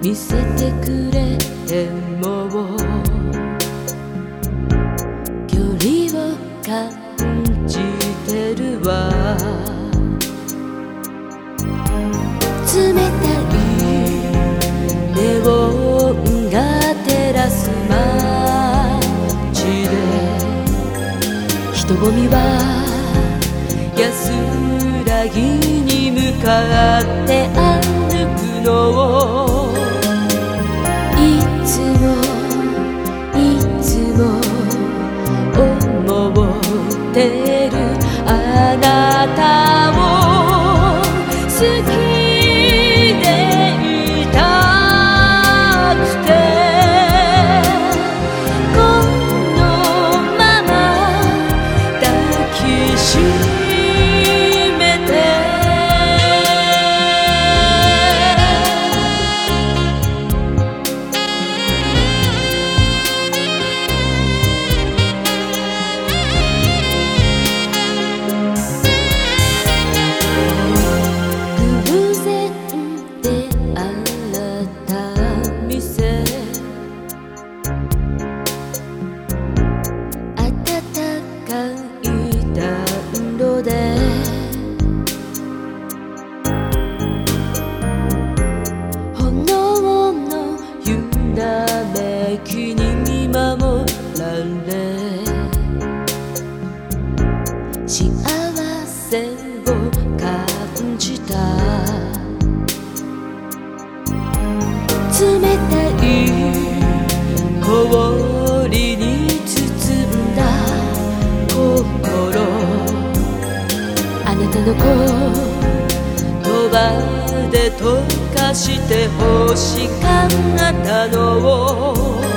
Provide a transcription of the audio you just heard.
見せてくれても距離を感じてるわ。冷たいネオンが照らす街で。人混みは安らぎに向かって歩くのい是。の子言葉で溶かして欲しかったのを。